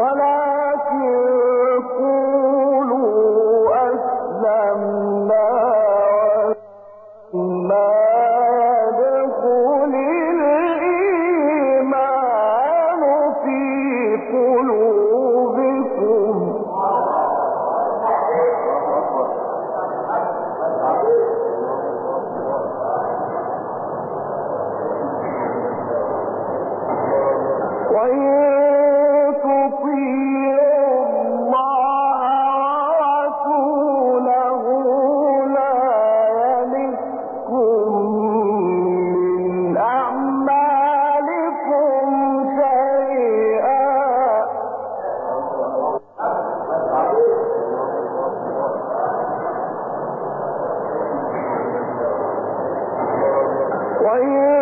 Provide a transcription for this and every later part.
ولكن وإن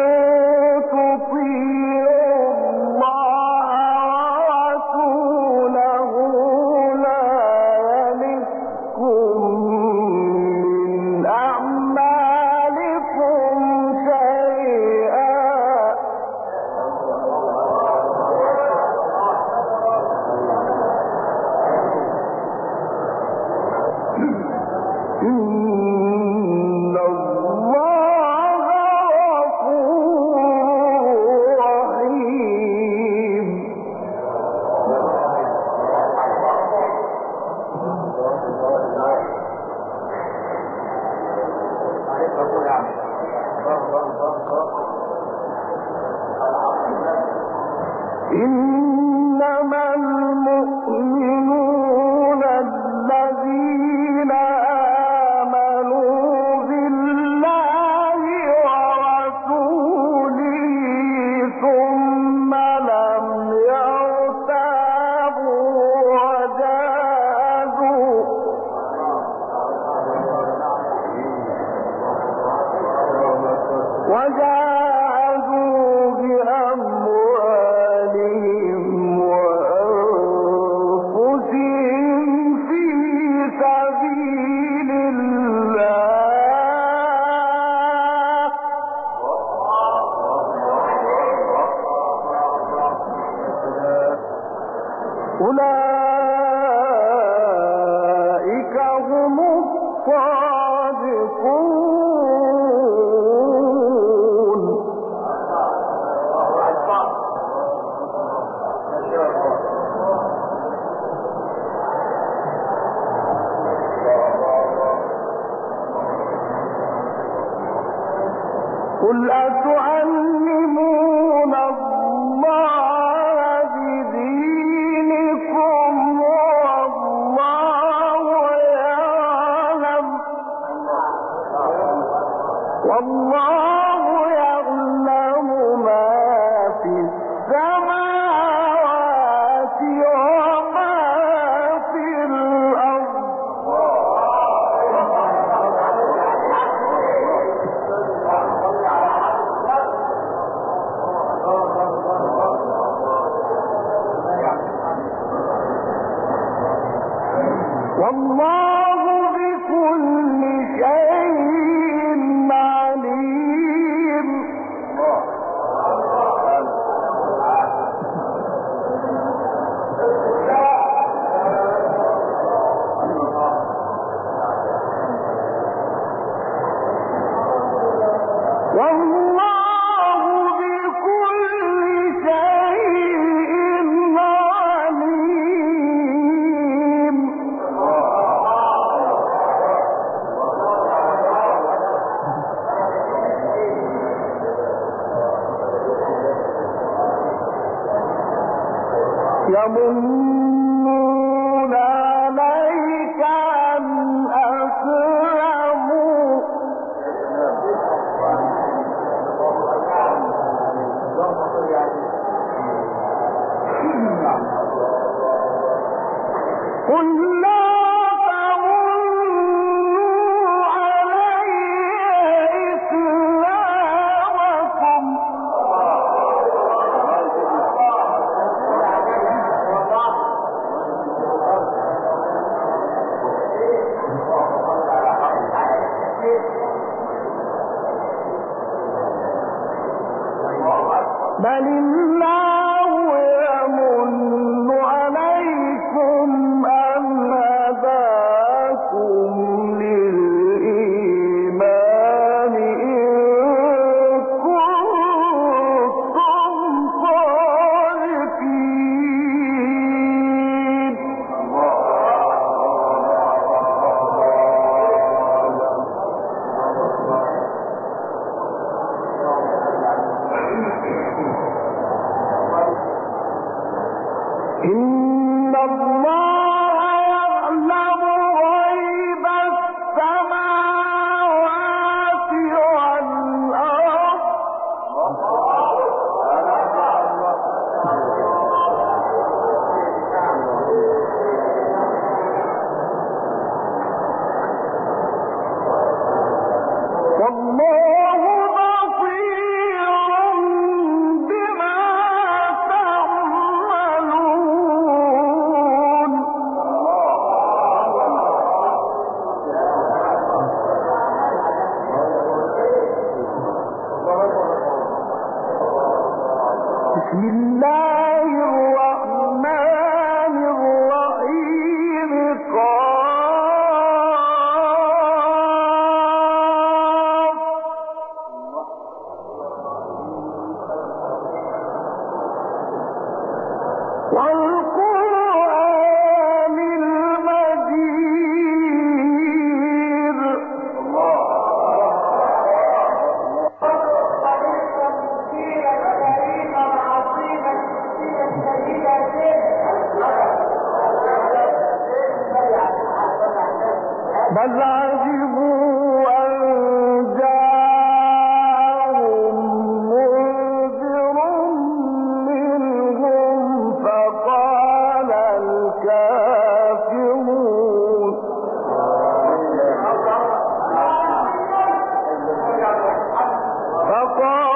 بكل شيء قل لا Oh,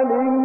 i darling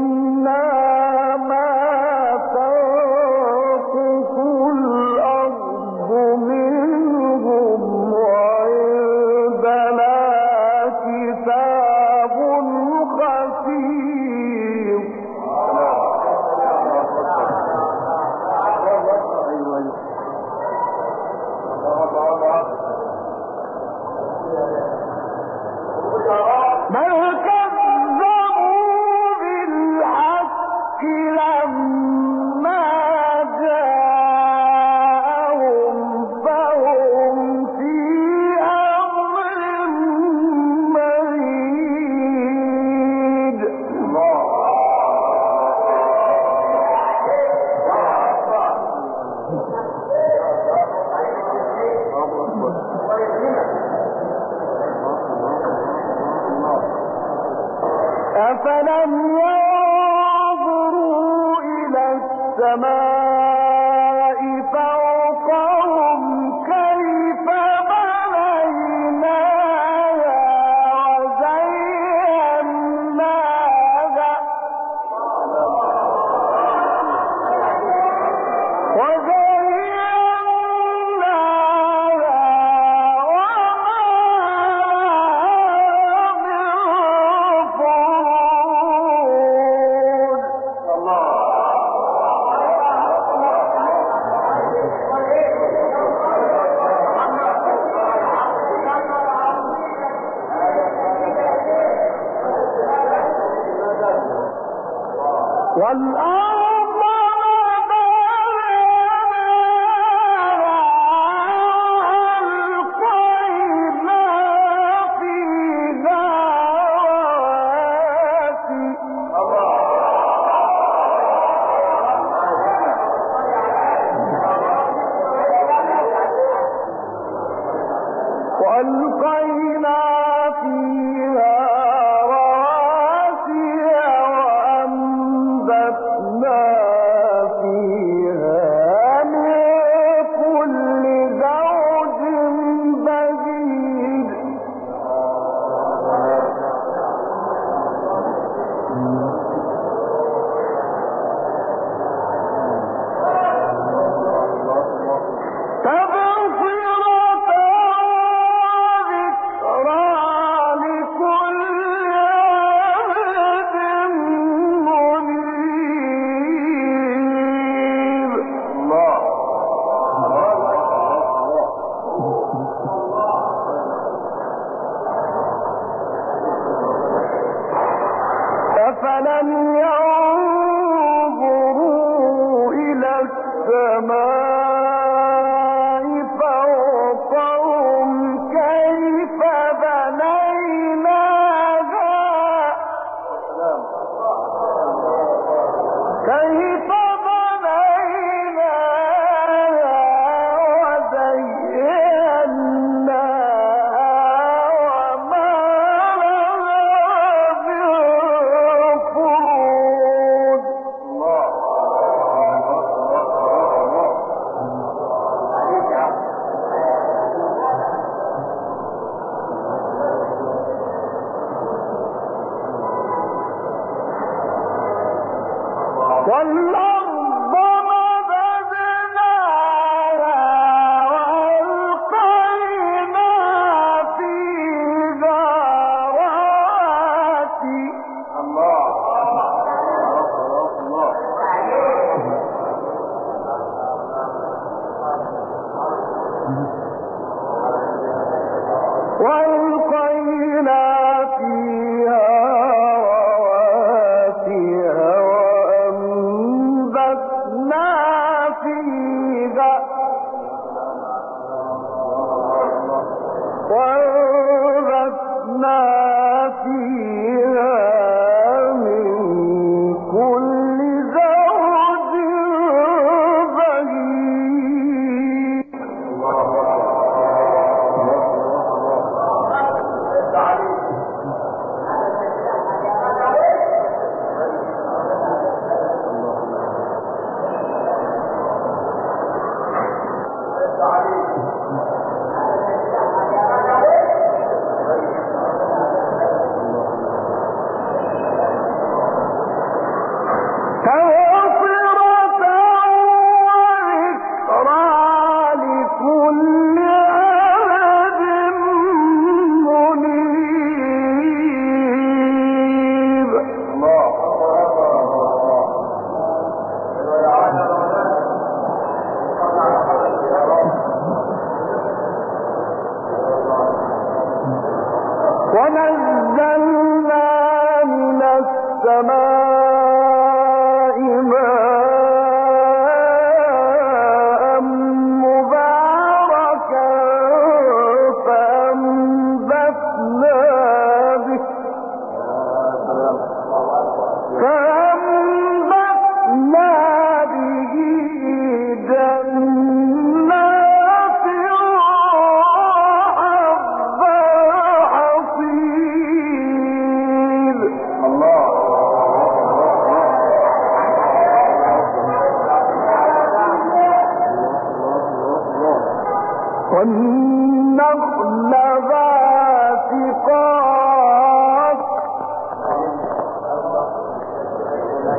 فلم ينظروا إلى السماء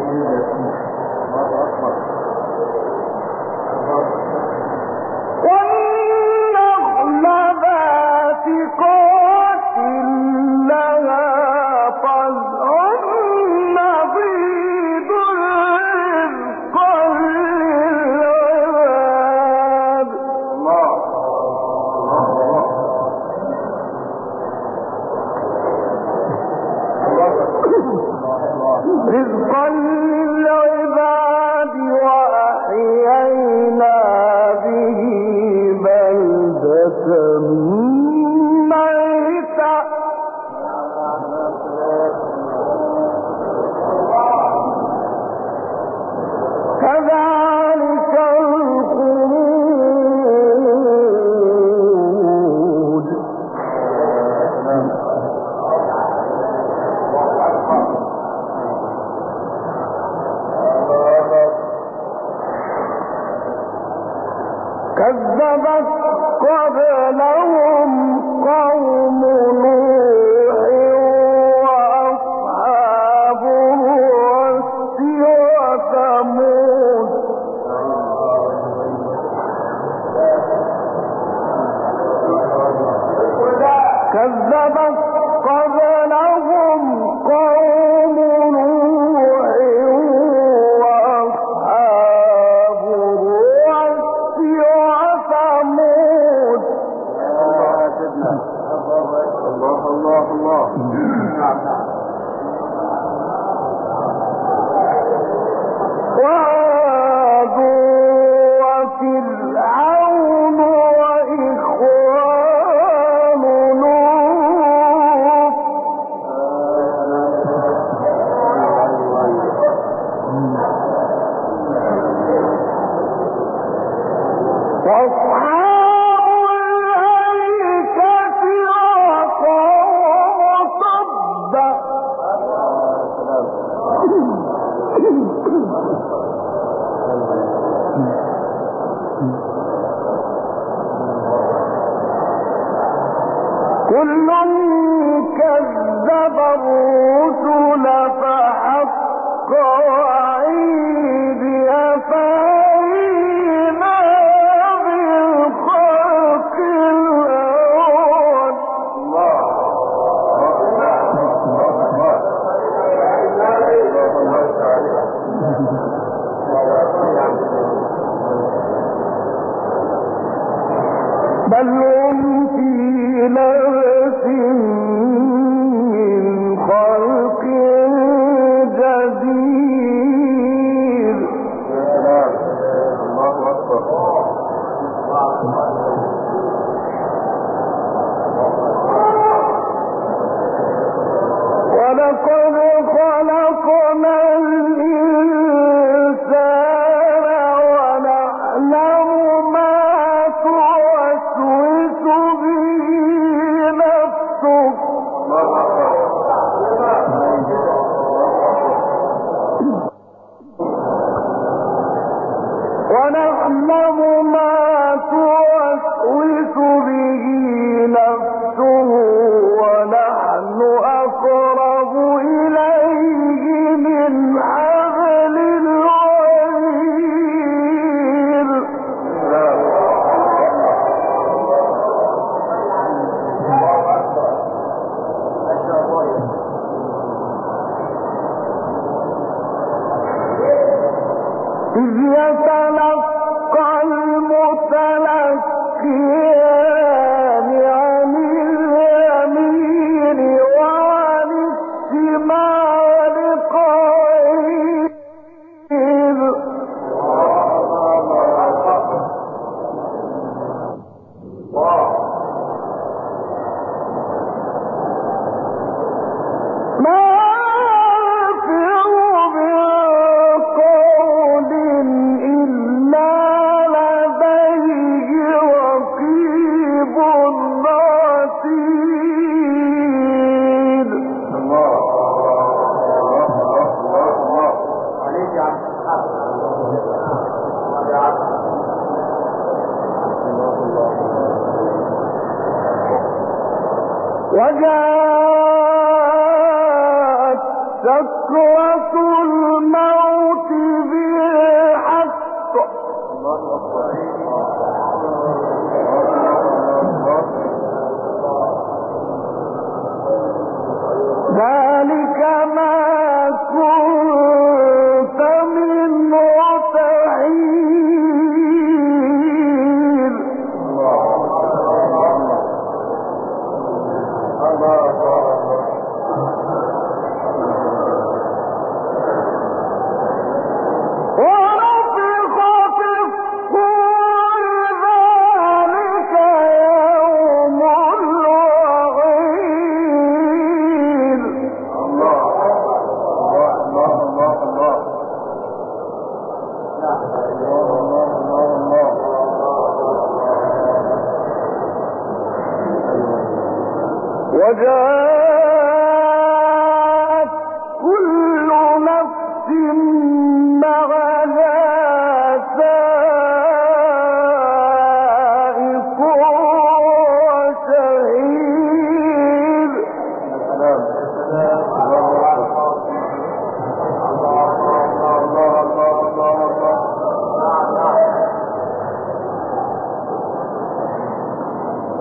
Allahu Akbar.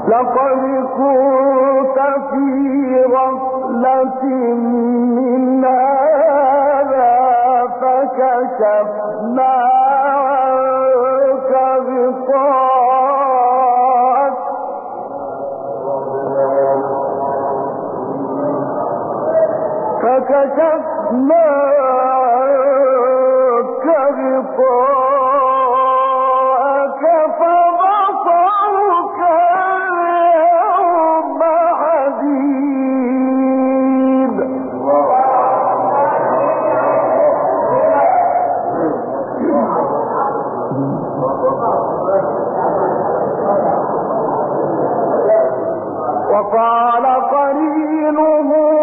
لقد كنت في غفلة من هذا فكشفنا وقال قرينه